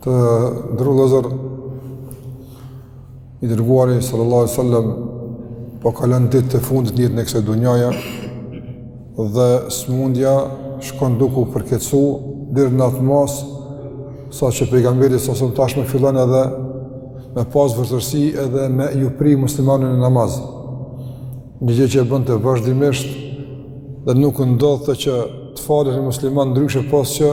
Të nderuar vëllezër, i dërguari sallallahu alaihi sallam po kalon ditët e fundit në jetën e kësaj dunjaje dhe smundja shkon duke u përkeqësu deri në atë masë sa që pejgamberi sasëm tashmë fillon edhe me pas vështirësi edhe me ju pri muslimanëve në namaz një gjë që e bënte vazhdimisht dhe nuk ndodhte që të falet një musliman ndryshe pos që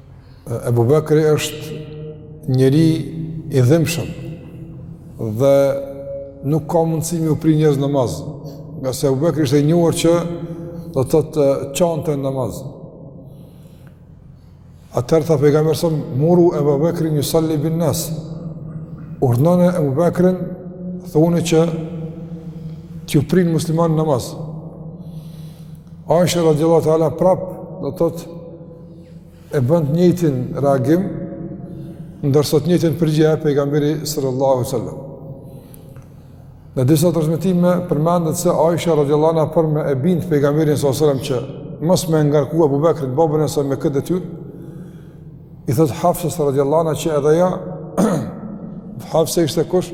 Ebu Bekri është njeri i dhimshëm dhe nuk ka mundësi me u pri njerëzve në namaz ngase Ebu Bekri është e njohur që do të thotë qante në namaz atëherë tha pejgamberi sëm muru Ebu Bekrin jusalli bin nas urdhërone Ebu Bekrin thuni që t'ju prin muslimanëve në namaz Aisha radiallahu ta'ala prap do të thotë e bën të njëjtin reagim ndërsa të njëjtën përgjigje jep pejgamberi sallallahu alaihi wasallam. Në disa transmetime përmendet se Aisha radhiyallahu anha për me e bind pejgamberin sallallahu alaihi wasallam që mos me e ngarku Abu Bekrin babën e saj me këtë detyrë. I thotë Hafsës radhiyallahu anha që edhe ajo Hafsa ishte kush?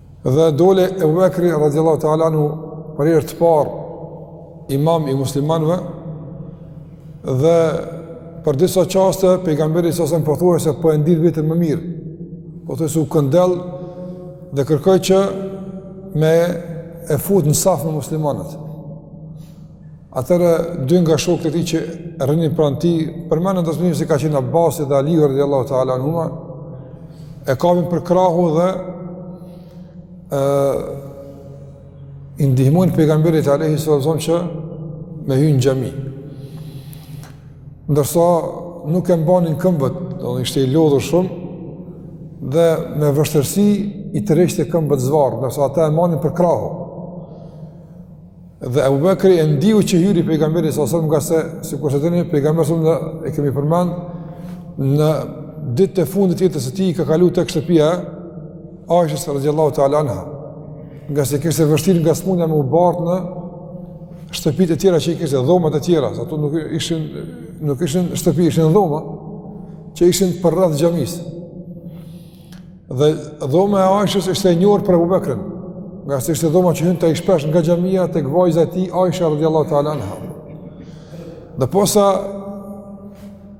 Dhe doli Ebu Bekri radiallahu ta'ala anhu për herë të parë imam i muslimanëve dhe për disa çaste pejgamberi sasën pothuajse po e ndin veten më mirë pothuajse u këndell dhe kërkoi që me e fut në saf me muslimanët Atëherë dy nga shokët e tij që rrinin pranë tij, përmendet në transmetim se ka qenë Abbasi dhe Aliu radhiyallahu ta'ala anhuma, e kapin për krahu dhe ë i ndihmojnë pejgamberit alayhi sallam që me hy në xhami. Ndërsa nuk e mbanin këmbët, do të ishte i lodhur shumë dhe me vështirësi i tërheqte këmbët zvarr, ndërsa ata e mbanin për krahu. Dhe Abu Bekri e ndiu që hyri pejgamberi sa sa ngase sikurse e dini pejgamberi sa e kemi përmend në ditët e fundit të jetës së tij i ka kalu tek shtëpia e Aishës radiallahu ta'ala anha. Ngase e kishte vështirë nga smundja me u bart në shtëpitë e tjera që i kishte dhomat e tjera, ato nuk ishin nuk ishin shtëpi, ishin dhoma që ishin përreth xhamisë. Dhe dhoma e Aishës ishte e njohur për Abu Bekrin, ngase ishte dhoma që hynte ai shpesh nga xhamia tek vajza e tij Aisha radhiyallahu ta'ala anha. Dhe posa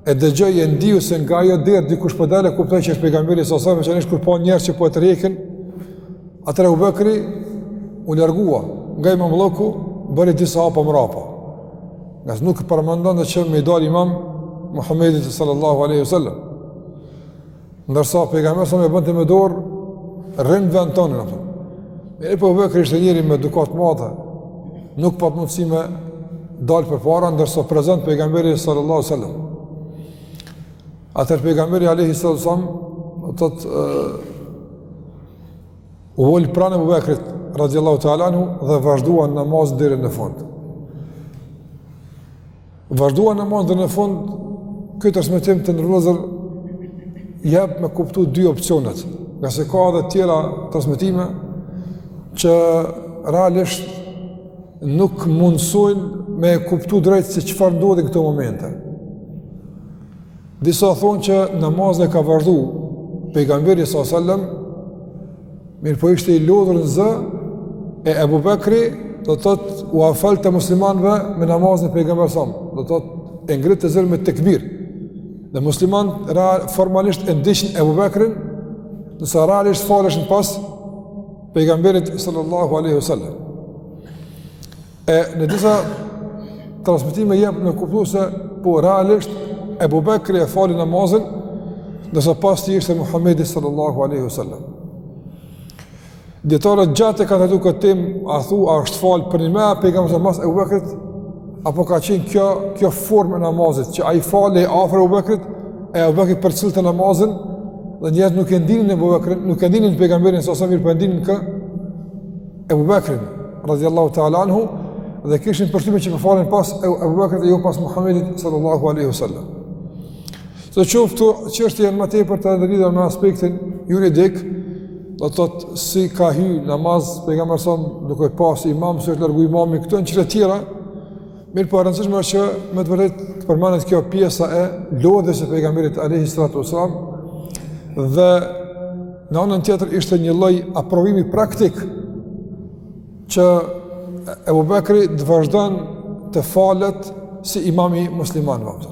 e dëgjoi e ndiu se nga ajo derë dikush po del, e kuptoi që është pejgamberi s.a.s. veçanisht kur pa njerëz që po e tërheqin atëherë Abu Bekri u largua nga imamllëku, bëri disa hapa mrapa. Ngase nuk paramendonte që me i dal imam Muhammedit sallallahu alaihi wasallam. Ndërsa pejgamberi s.a.s. ia bënte me dorë rri në vend tënd apo. Mirëpo Ebu Bekri ishte njeri me edukatë të madhe. Nuk pat mundësi me dal përpara ndërsa prezent pejgamberi sallallahu alajhi wasallam. Atëherë pejgamberi alajhi sallam do të thotë u ul pranë Abu Bekrit radhiyallahu ta'ala anhu dhe vazhduan namazin deri në fund. Vazhdua namazin deri në fund, ky transmetim, të nderuar vëllezër, jep me kuptu dy opcionet, ngase ka edhe tjera transmetime, që realisht nuk mundësojnë me kuptu drejt se çfarë ndodhi në këto momente. Disa thonë që namazin e ka vazhdu pejgamberi sa sallam, mirëpo ishte i lodhur në zë, e Ebu Bekri do të thotë ua falte muslimanëve me namazin e pejgamberit sa sallam, do të thotë e ngritte zërin me tekbir. Dhe muslimanët formalisht e ndiqnin Ebu Bekrin, ndërsa realisht faleshin pas pejgamberit sallallahu aleyhi sallam. E në disa transmetime jep me kuptu se po realisht Ebu Bekri e fali namazin ndërsa pas tij ishte Muhammedi sallallahu aleyhi wa sallam. Dijetarët gjatë e kanë trajtu këtë temë, a thu, a është falë përnjëmend pejgamberi mas Ebu Bekrit, apo ka qenë kjo, kjo formë e namazit, që ai falej afër Ebu Bekrit, e Ebu Bekri përcillte namazin, dhe njerëzit nuk e ndinin Ebu Bekrin, nuk e ndinin pejgamberin s.a.s., mirëpo e ndinin kë, Ebu Bekrin, radiallahu ta'ala anhu, dhe kishin përshtypjen që po falen pas Ebu Bekrit e jo pas Muhammedit sallallahu alaihi wasallam. Sidoqoftë këto çështje janë më tepër të lidhur me aspektin juridik, do të thotë si ka hy në namaz pejgamberi s.a.s. duke pas imam si është largu imami këto janë çështje tjera, Mirëpo, e rëndësishme është që me të vërtetë të përmendet kjo pjesa e lodhjes së pejgamberit alejhi salatu wasallam dhe në anën tjetër ishte një lloj aprovimi praktik që Ebu Bekri të vazhdon të falet si imam i muslimanëve.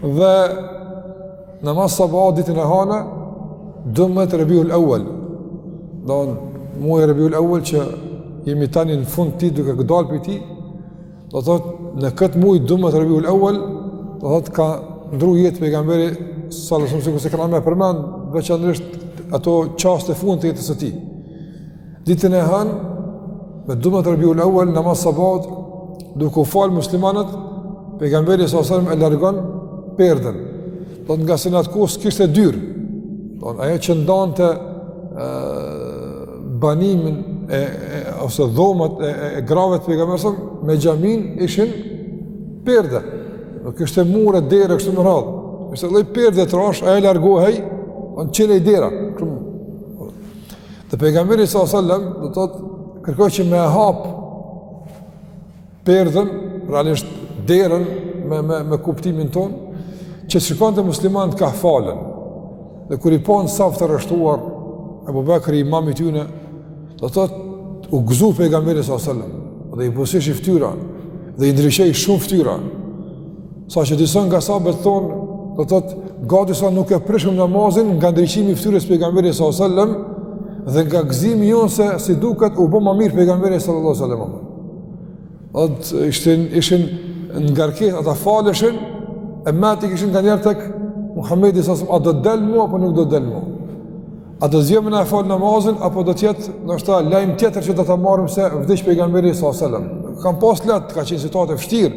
Dhe në namaz të sabahut ditën e hanë, dymbëdhjetë Rebiul Evel, në muajin Rebiul Evel që jemi tani në fund të tij duke dalë prej tij, do të thotë, në këtë muaj dymbëdhjetë Rebiul Evel, do të thotë, ka ndërru jetë pejgamberi, sa sallam sikurse kena me përmend, veçanërisht ato çaste të fundit të jetës së tij. Ditën e hënë, me dymbëdhjetë Rebiul Evel, në namaz të sabahut, duke u falë muslimanët, pejgamberi sa sallam e largon perden. Do të thotë ngase në atë kohë s'kishte dyer. Do të thotë ajo që ndante e, banimin e, e, ose dhomat e, e, e grave të pejgamberit sa sallam, me xhaminë ishin perde. Nuk kishte mure, derë, kështu me radhë. Kishte lloj perde të trashë, ajo largohej, do të çelej dera. Kështë Dhe pejgamberi sa sallam do të thotë kërkoj që me e hap perden, realisht derën me me me kuptimin tonë, që të shikonte muslimanët ka falen. Dhe kur i pa në saf të rreshtuar Abu Bakri imam i tyre, do të thotë u gëzu pejgamberi sa sallam dhe i buzëqeshi fytyra dhe i ndriçoi shumë fytyra. Sa që disa nga sahabët thonë, do thotë, gati sa nuk e prishëm namazin nga ndriçimi i fytyrës pejgamberit sallallahu alajhi wasallam dhe nga gëzimi jonë se si duket u bo ma mirë pejgamberi sallallahu alajhi wasallam. Do të thotë ishin ishin në ngarkesë ata faleshin e mendtë i kishin nganjëherë tek Muhamedi sallallahu alajhi wasallam, a do të del ma apo nuk do të del ma? A do zgjohet me na fal namazin apo do të jetë ndoshta lajm tjetër që do ta marrim se vdiq pejgamberi sallallahu alajhi wasallam. Kam pas lat, ka qenë situatë e vështirë.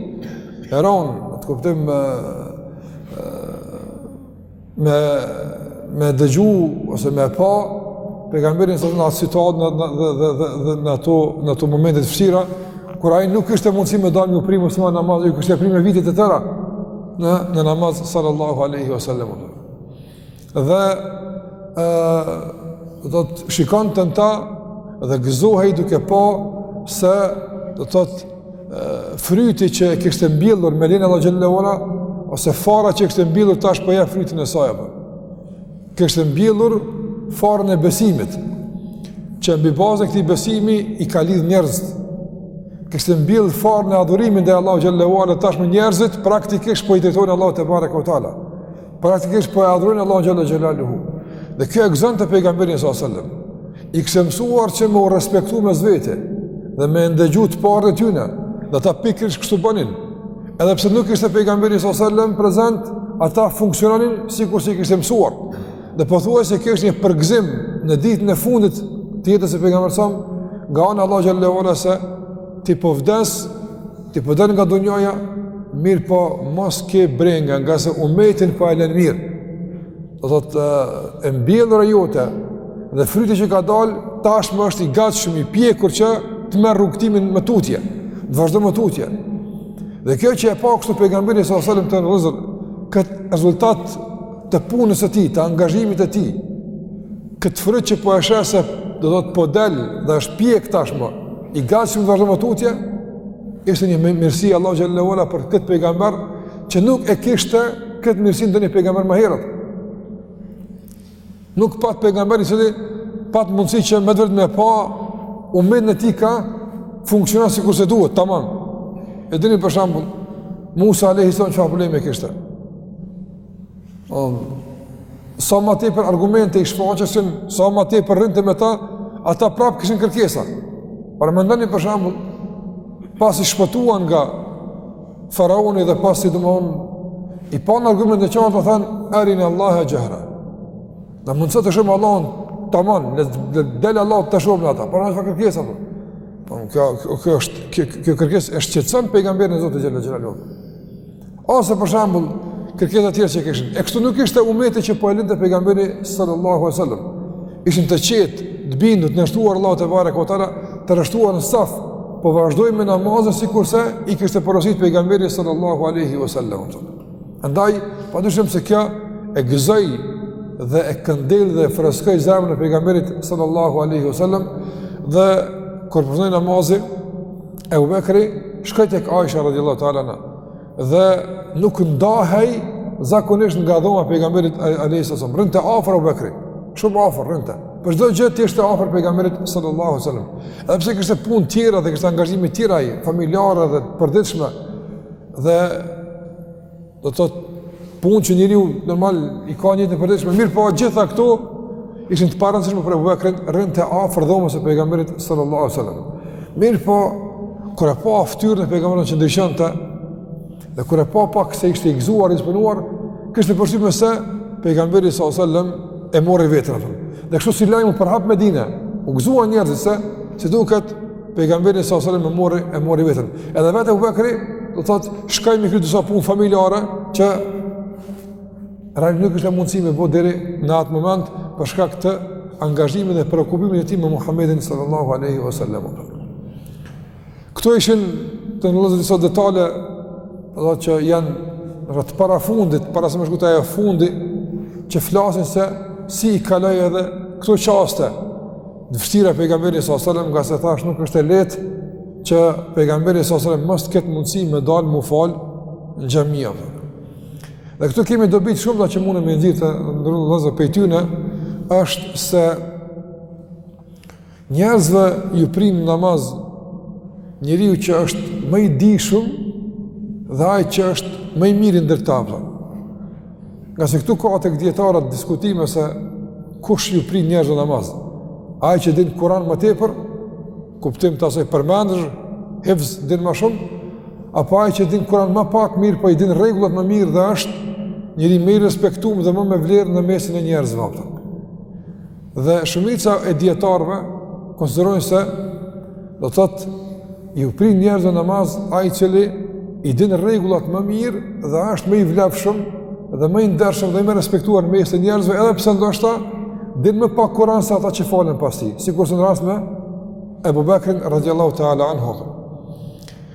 E randë, ta kuptojmë me me me dëgju ose me pa pejgamberin sallallahu alajhi wasallam në situatë dhe dhe dhe dhe në ato në ato momente të vështira kur ai nuk kishte mundësi me dalë me pri në namaz, ai kishte pri me vite të tëra në në namaz sallallahu alajhi wasallam. dhe do të thotë shikonte në ta dhe gëzohej duke pa se do të thotë fryti që e kishte mbillur me lejen e Allahut xhelle ve ala ose fara që e kishte mbillur tash po e jep frytin e saj. Kishte mbillur farën e besimit që mbi bazën e këtij besimi i ka lidh njerëzit, kishte mbillur farën e adhurimit ndaj Allahut xhelle ve ala, tashmë njerëzit praktikisht po i drejtohen Allahut tebarake ve teala Praktikisht po e adhurojnë Allahun xhalla xhelaluhu. Dhe kjo e gëzonte pejgamberin sa selam. I kishte mësuar që me u respektu mes vete dhe me ndëgju të parët e tyne dhe ata pikërisht kështu bënin. Edhe pse nuk ishte pejgamberi sa selam prezent, ata funksiononin sikurse i kishte mësuar. Dhe pothuajse kjo është një përgëzim në ditën e fundit të jetës së pejgamberit sa nga ana e Allahut xhalla xhelaluhu se ti po vdes Ti po dal nga dunjaja, mirëpo mos ke brenga, nga se umetin po e len mirë. Do thotë e mbjellura jote dhe fryti që ka dal tashmë është i gatshëm i pjekur që të merr rrugtimin më tutje. Të vazhdojë më tutje. Dhe kjo që e pa kështu pejgamberi salallahu alejhi selam u gëzua kët rezultat të punës së tij, të angazhimit të tij. Kët fryt që po e sheh se, do thotë po dal dhe është pjek tashmë. I gatshëm të vazhdojë më tutje. Ishte një mirësi Allahu xhel-le ue ala për këtë pejgamber që nuk e kishte këtë mirësi ndonjë pejgamber më herët. Nuk pat pejgamber i cili pat mundësi që me vërtet me pa umetin e tij ka funksionon sikurse duhet, tamam. E dini për shembull, Musa a.s. çfarë probleme kishte? Sa ma tepër argumente i shfaqeshin, sa ma tepër rrinte me ta, ata prapë kishin kërkesa. Por mendoni për shembull, pasi shpëtuan nga faraoni dhe pasi domethënë, i panë argumentet e qarta, dhe thanë, erinallahe xhehra. Në mundëso ta shohim Allahun të madh, në dhe delë Allahu ta shohim në ata, por në çfarë kërkesa, dhe. Kjo, kjo, kjo, kjo, kjo kërkes e shqetson pejgamberin e Zotit xhel-le xhelaluhu. Ose për shembull, kërkesa tjetër që kishin. E kështu nuk ishte umeti që po e linte pejgamberi sallallahu alaihi wasallam. Ishin të qetë, të bindur, të nënshtruar Allahut tebareke ue teala, të rreshtuar në saf, po vazhdojmë namazin sikurse i kishte porositur pejgamberi sallallahu alaihi wasallam. Andaj, padyshim se kjo e gëzoi dhe e këndelli dhe e freskoi zemrën e pejgamberit sallallahu alaihi wasallam dhe kur përfundoi namazi Ebu Bekri shkoi tek Aishja radiallahu ta'ala anha dhe nuk ndahej zakonisht nga dhoma e pejgamberit alejhi selam. Rrinte afër Ebu Bekri, shumë afër rrinte. Për çdo gjë të ishte afër pejgamberit sallallahu sallam. Edhe pse kishte punë tjera dhe kishte angazhime tjera i, familjare dhe të përditshme dhe Do të thotë, punë që njeriu normal i ka në jetën e përditshme, mirëpo të gjitha këto ishin të parëndësishme për Ebu Bekrin, rrinte afër dhomës së pejgamberit sallallahu a sallam. Mirëpo, kur e pa ftyrën e pejgamberit që ndriçonte, dhe kur e pa pak se ishte i gzuar, i disponuar, kishte përshtypjen se pejgamberi sallallahu a sallam e mori veten. Dhe kështu si lajm u përhap Medinë, u gzuan njerëzit se, si duket Pejgamberi salallahu alejhi selam e mori e mori veten. Edhe vetë Abu Bakri do thot shkoi me kry disa punë familjare që rani nuk kishte mundësi me bë deri në atë moment për shkak të angazhimit dhe preokupimit të tij me Muhamedin sallallahu alaihi wasallam. Këto ishin të nderuar disa detale dhe që janë rreth para fundit, para se me shku te ai fundi që flasin se si i kaloi edhe këto çaste Të vështira pejgamberi alejhi selam ngase thashë nuk është e lehtë që pejgamberi alejhi selam mos të ketë mundësi me dal m'u fal në xhami. Dhe këtu kemi dobi shumë që munemi me i nxjerrë të nderuar vëllezër prej tyne është se njerëzve ju prin namaz njeriu që është më i dijshëm dhe ai që është më i mirë ndër ta. Ngase këtu ka tek dijetarët diskutime se kush ju prin njerëzve namaz. Ai që din Kur'an më tepër, kuptim të asoj përmendësh, hifz din më shumë, apo ai që din Kur'an më pak, mirëpo i din rregullat më mirë dhe është njeri më i respektum dhe më me vlerë në mesin e njerëzve. Dhe shumica e dijetarëve konsiderojnë se do të thotë iu prin njerëzve namaz ai i cili i din rregullat më mirë dhe është më i vlefshëm dhe më i ndershëm dhe më respektuar në mes të njerëzve edhe pse ndoshta din më pak Kur'an se ata që falen pas tij, sikur në rast me Ebu Bekrin radhiyallahu ta'ala anhu.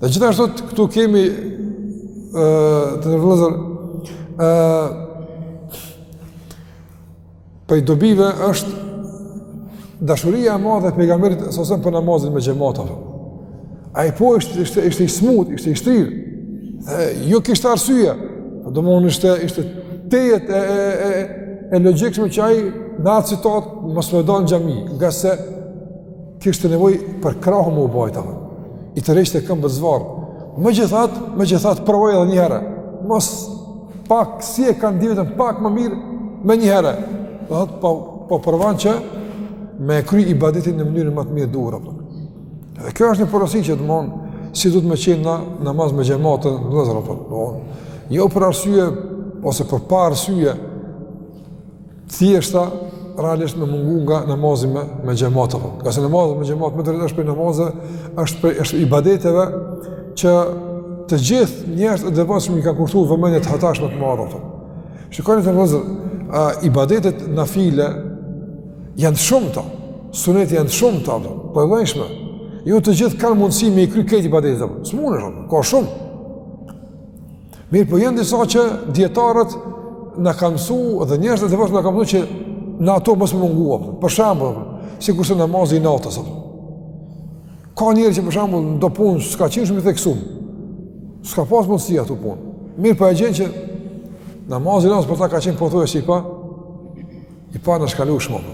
Dhe gjithashtu këtu kemi ë të nderuar vëllezër ë prej dobive është dashuria e madhe e pejgamberit alejhi selam për namazin me xhamat. Ai po ishte ishte ishte i smut, ishte i shtrir. Ë jo kishte arsye. Po domethonë ishte ishte tejet e e e e logjikshme që ai në atë situatë mos me dal n'xhami, ngase Kishte nevojë për krahu me u bajt, apo. I tërhiqte këmbët zvarrë. Megjithatë, megjithatë, provoi edhe njëherë. Mas pak, si e ka ndi veten, pak më mirë, menjëherë. Do thotë, po, po provon që me e kry ibadetin në mënyrën më të mirë duhur, apo. Dhe kjo është një porosi që të mson, si duhet me qenë në namaz me xhemat, vëllezër, apo. Jo për arsye, ose për pa arsye, Thjesht realisht me mungu nga namazi me, me xhemat apo. Ngase namazi me xhemat me drejt është prej namazeve, është prej ibadeteve që të gjithë njerëzt e devotshëm i kanë kushtu vëmendje të hatashme më të madhe ato. Shikoni vëllezër, a ibadetet nafile janë të shumta, sunetet janë të shumta, po e vëjshme, ju jo të gjithë kanë mundësi me i kry këtë ibadetet, së mund e shumë, ka shumë, Mirëpo janë disa që dijetarët na kanë msu dhe njerëzit e devotshëm na kanë msu që në ato mos me mungu, për shembull, sikurse namazi i natës. Ka njerëz që për shembull në do punë, s'ka qenë shumë i theksum, s'ka pas mundësi ato punë. Mirëpo e gjen që namazi i natës për ta ka qenë pothuajse i pa, i panashkalushëm.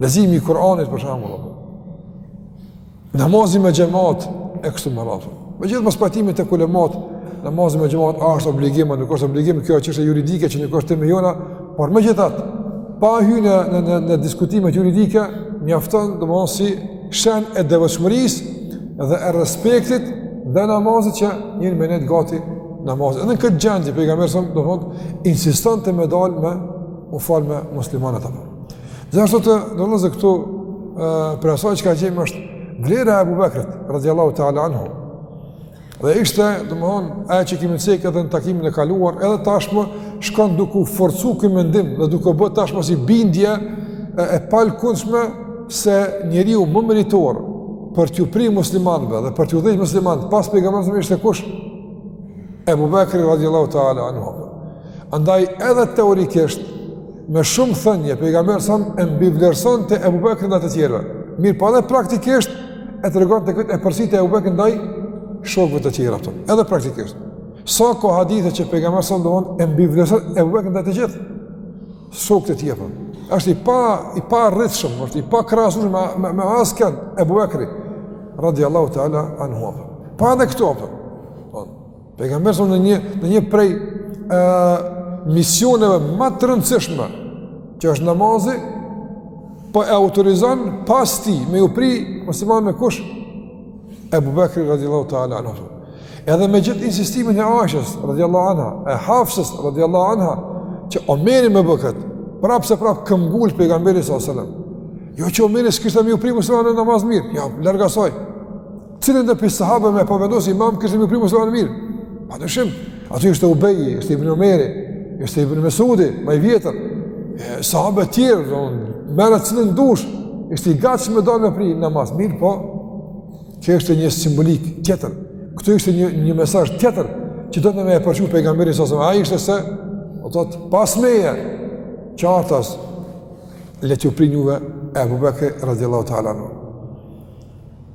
Leximi i Kur'anit për shembull. Namazi me xhamat e kështu me radhë. Megjithë mospajtimit tek ulemat, namazi me xhamat është obligim, nuk është obligim, kjo është çështje juridike që nuk është tema jona, por megjithatë, pa hyrë në në në, në diskutime juridike, mjafton domethënë si shenjë e devotshmërisë dhe e respektit ndaj namazit që Muhamedi ka ndaj namazit. Edhe në këtë gjendje pejgamberi s.a.s. do thotë insistonte me dal me u fal me muslimanët apo. Gjithashtu të domethënë këtu, prej asaj që ka qenë është vlera e Ebu Bekrit, radiallahu ta'ala anhu. Dhe ishte, domethënë, ajo që kemi cek edhe në takimin e kaluar, edhe tashmë shkon duke u forcu ky mendim dhe duke u bë tashmë si bindje e, e palëkundshme se njeriu më meritor për t'ju pri muslimanve dhe për t'i udhëheq muslimanët pas pejgamberit s.a.s. ishte kush Ebu Bekri radiallahu ta'ala anhu. Andaj edhe teorikisht, me shumë thënje, pejgamberi s.a.s. e mbivlerësonte Ebu Bekrin ndaj të tjerëve. Mirëpo edhe praktikisht e tregonte këtë epërsi të Ebu Bekrit ndaj shokve të tjerë, a kupton. Edhe praktikisht. Sa ko hadithe që pejgamberi s.a.s. domethënë e mbivlerëson Ebu Bekrin ndaj të gjithë shokëve të tij, a kupton? është i pa, i paarritshëm, është i pakrahasueshëm me, me, me askënd Ebu Bekri. Radiallahu ta'ala anhu. Po edhe këtu, a kupton. Pejgamberi s.a.s. në një në një prej ë misioneve më të rëndësishme që është namazi, po e autorizon pas tij me u pri muslimanve kush? Ebu Bekri radiallahu ta'ala anhu. Edhe me gjithë insistimin e Aishës radiallahu anha, e Hafsës radiallahu anha, që Omeri me bë këtë, prapë se prapë këmbëngul pejgamberi s.a.s. Jo që Omeri s'kishte me u pri muslimanve në namaz mirë, jo, larg asaj. Cilindo prej sahabëve me pas vendosë imam kishte me u pri në namaz mirë? Për shembull, aty është Ubeji, është Ibn Omeri, është Ibn Mesudi, ma i vjetër, sahabëve tjerë, domethënë, merre atë cilin dush, është i gatshëm me dalë me pri në namaz, mirë, po, kjo është një simbolikë tjetër, këtu është një, një mesazh tjetër, që donte me e përçu pejgamberi s.a.s., ai ishte se, do të thotë pas meje, qartas, le t'ju prin juve, Ebu Bekri, radiallahu ta'ala anhu.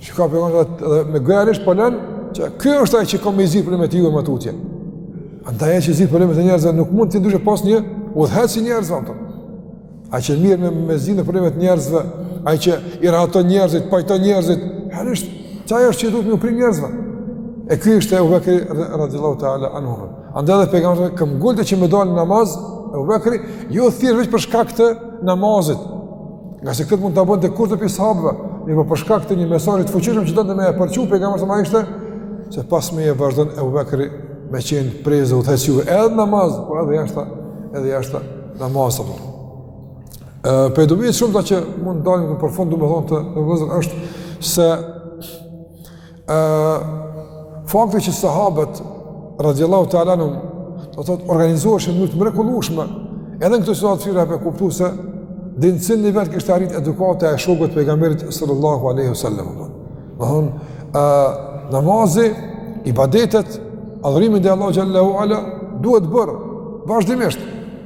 Që ka pejgamberi s.a.s. edhe me gojërisht po lën, që ky është ai që ka me zgjidh problemet e juve më tutje. Andaj ai që zgjidh problemet e njerëzve nuk mundet ndryshe pos një udhëheqësi i njerëzve ato. Ai që merret me me zgjidh problemet e njerëzve, ai që i rahaton njerëzit, pajton njerëzit, realisht qaj është që duhet me u pri njerëzve. E ky është Ebu Bekri radiallahu ta'ala anhu. Andaj edhe pejgamberi këmbëngulte që me dal namaz, Ebu Bekri, jo thjesht për shkak të namazit, Ngase këtë mund ta bënte kushdo prej sahabëve, mirëpo për shkak të një mesazhi të fuqishëm që donte me e përçu pejgamberi alejhi selam ishte, se pas meje vazhdon Ebu Bekri me qenë prijës udhëheqës i juve, edhe në namaz, po edhe jashta, edhe jashta namazit, apo. Prej dobive të shumta që mund të dalim në përfundim, domethonë të nderuar vëllezër është se Ë fakti që sahabët radhiyallahu ta'ala anhum do thotë organizoheshin në mënyrë të mrekullueshme edhe në këto situata të vështira jep me kuptu se deri në cilin nivel kishte arrit edukata e shokëve të pejgamberit sallallahu alaihi wasallam. Domthon ë namazi, ibadetet, adhurimi ndaj Allahut xhelle ve ala duhet bërë vazhdimisht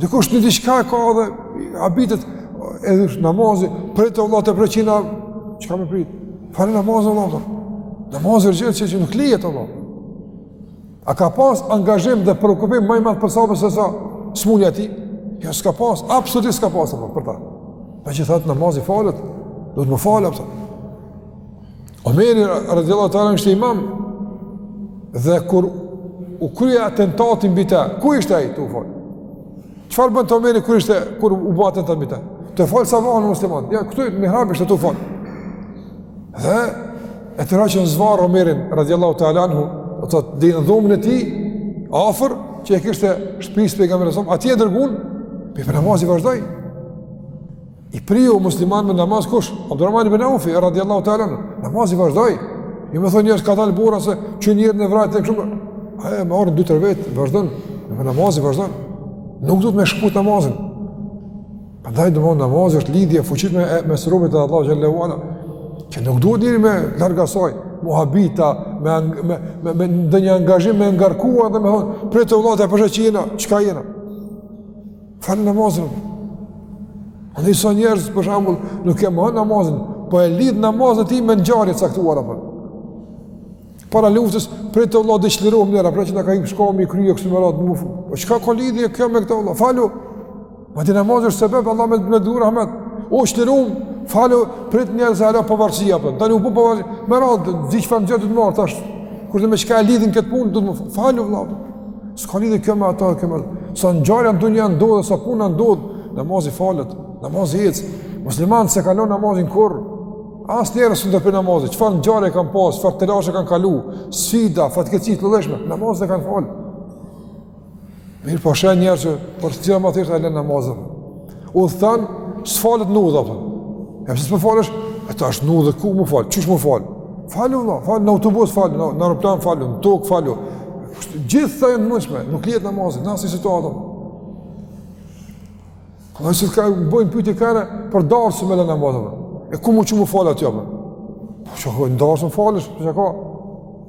Dikush në diçka ka dhe habitet edhe namazi, prit vëlla të prejtë qina, çka me prit? Fale namazin vëlla. Namazi ë gjë që që nuk lihet vëlla. A ka pas angazhim dhe preokupim ma i madh për sahabët se sa smunja e tij? Jo, jo, s'ka pas, absolutisht s'ka pas apo për ta. Po çka tha namazi falet, duhet me u fal, apo. Omeri radiallahu ta'ala ishte imam dhe kur u krye atentati mbi të, ku ishte ai tu fol? Çfarë bënte Omeri kur ishte kur u bë atentati mbi të? Tu fal sabahun muslimanët. Ja këtu në mihrab ishte tu fal. Dhe e tërhoqën zvarrë Omerin, radiallahu ta'ala anhu, dhe të deri në dhomën e tij, afër, që e kishte shpis pejgamberit alejhi selam, atje e dërgun, mirëpo namazi vazhdoi. I priu muslimanëve me namaz kush? Abdurrahman ibn Aufi radhiyallahu ta'ala. Namazi vazhdoi. Jo me thonë njerëz kadalë burra se qe njëri na u vra e kështu. Atë e marrin dy tre vetë, vazhdon. Me namazi vazhdon. Nuk duhet me shkput namazin. Prandaj domethonë namazi është lidhje e fuqishme me mes robit e Allahut xhelle ve ala. Që nuk duhet njeri me largu asoj muhabete, me me me, me ndonjë angazhim me ngarkuar dhe me thonë, "Prit vëlla të pashë çina, çka jena?" Fale namazin. A ni soj njerëz, për shembull, nuk e ma namazin, po e lidh namazin e tij me ngjarjet e caktuara apo. Para luftës, prit vëlla të çlirohemi njëherë, prit që na ka hyp shkavi n'krye, kështu me radhë, më fërë. Po çka ka lidhje kjo me këta vëlla? Falu, ma ti namazin është sebeb, Allahu me, me dhuru rahmet. U çliru, falu, prit njëherë se hala pavarësia, apo. Tani u bo pavarësia, me radhë, zi që fa më gjërë të të marë, tash, kush e di me çka e lidhin këtë punë, duhet me u fal, vëlla, S'ka lidhje kjo me ata, kjo me ata. Sa ngjarja n'dunja ndodh, sa puna ndodh, namazi falet, namazi ec. Muslimanët s'e kanë lon namazin kurrë, asnjëherë s'e ndërpre namazin, çfarë ngjarje kanë pasë, çfarë telashe kanë kalu, sfida, fatkeqsi të llojllojshme, namazin e kanë falë. Mirëpo sheh njerëz që për gjëra ma t'imta e len namazin. Udhëton, s'falet në udhë, po. E pse s'po falesh? E tash në udhë, ku me fal, qysh me fal? Falu, vlla, falu, në autobus falu, në, në aeroplan falu, në tokë falu. Gjithë janë të mundshme, nuk lihet namazi, në asni situatë. Nëse të ka, bojnë pyti kare, për darsëm me lë namazin, po. E ku më që me fal atje, po? Po që thojnë, në darsëm falesh, po çka?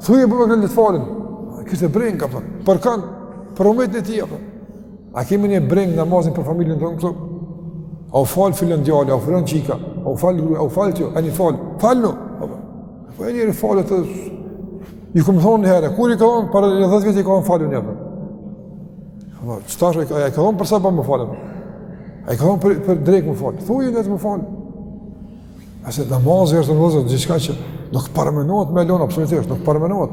Thuni Ebu Bekrit të falin, kishte brengë, ka përë, për kanë, për umetin e tij, ka përë. A kemi ne brengë namazin për familjen tonë këto? A u fal filan djali, a u fal çika, a u fal gruja, a u fal kjo, a një falë, falë në, ka përë. Po e njëri falë të, i kam thonë një herë, kur i ka thonë, para një dhetë vjete i ka thonë falu një, përë. Ka qetash, a i ka thonë për sabah me fal, a i ka thonë për, për drekë me fal, thuj e në të me fal. Nëse namazi është vëllezër diçka që nuk parmenohet me lon absolutisht, nuk parmenohet.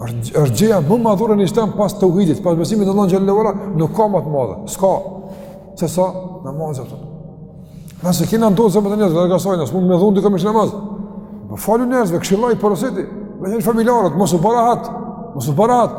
Është është gjëja më madhore në Islam pas teuhidit, pas besimit në Allahun xhallahu ala, nuk ka më të madhe. S'ka. Se sa namazi ato. Nëse kena ndonjë zë te njerëz, do të gasojnë, s'mund me dhunë dikon me shti n'namaz. Po folu njerëzve, këshilloji, porositi, me një familjarët, mos u ba rahat, mos u ba rahat.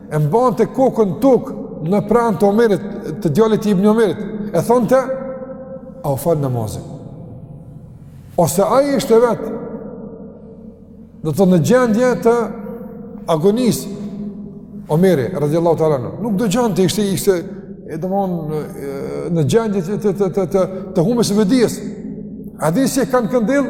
e mbante kokën tokë në pranë të Omerit, të djalit të Ibn Omerit, e thonte, a u fal namazi. Ose ai ishte vetë, do thonë në gjendje të agonisë, Omeri, radiallahu teala anhu, nuk dëgjonte, ishte, ishte e domethonë në gjendje të, të, të, të, të, të humbjes së vetëdijes. A e dini si e kanë këndell,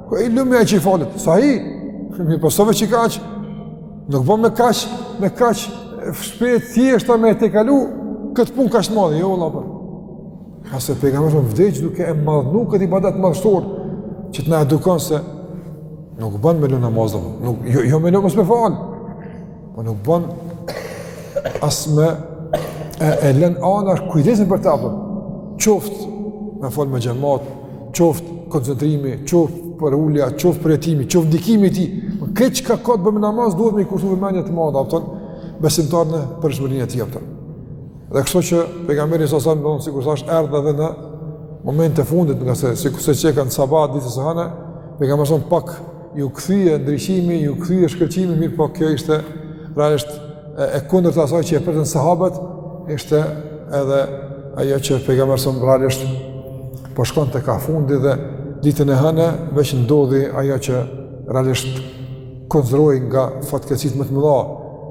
Ku i lumi ai që falet? Sa i? Mirëpo s'o veç kaq. Nuk bën me kaq, me kaq shpejt thjesht me e tejkalu kët punë kaq të madhe, jo valla po. Ngase pejgamberi vdiq duke e madhnu këtë ibadet madhështor që të na edukon se nuk bën me lënë namaz apo nuk jo jo me lënë mos me fal. Po nuk bën as me e, e lën anash kujdesin për ta apo. Qoftë me fal me xhemat, qoftë koncentrimi, qoftë përulja, qoftë përjetimi, qoftë ndikimi i tij, krejt çka ka të bën me namaz, duhet me i kushtu vëmendje të madhe, a kupton, besimtari në përditshmërinë e tij, a kupton. Dhe kështu që pejgamberi sallallahu alaihi wasallam, sikurse thashë erdh edhe në momentet e fundit, ngase, sikurse që e kanë sabah, ditës së hane, pejgamberi sallallahu alaihi wasallam pak Iu kthye ndriçimi, iu kthye shkëlqimi, mirëpo kjo ishte realisht e, e kundërta e asaj që e pritën sahabët, ishte edhe ajo që pejgamberi sallallahu alaihi wasallam realisht po shkonte kah fundi dhe ditën e hënë veç ndodhi ajo që realisht konsiderohet nga fatkeqësitë më të mëdha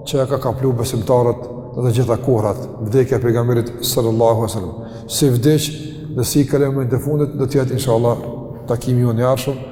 që e ka kaplu besimtarët në të gjitha kohrat, vdekja e pejgamberit sallallahu alaihi wasallam. Si vdiq dhe si kaloi momentet e fundit do të jetë inshallah takimi ynë i ardhshëm.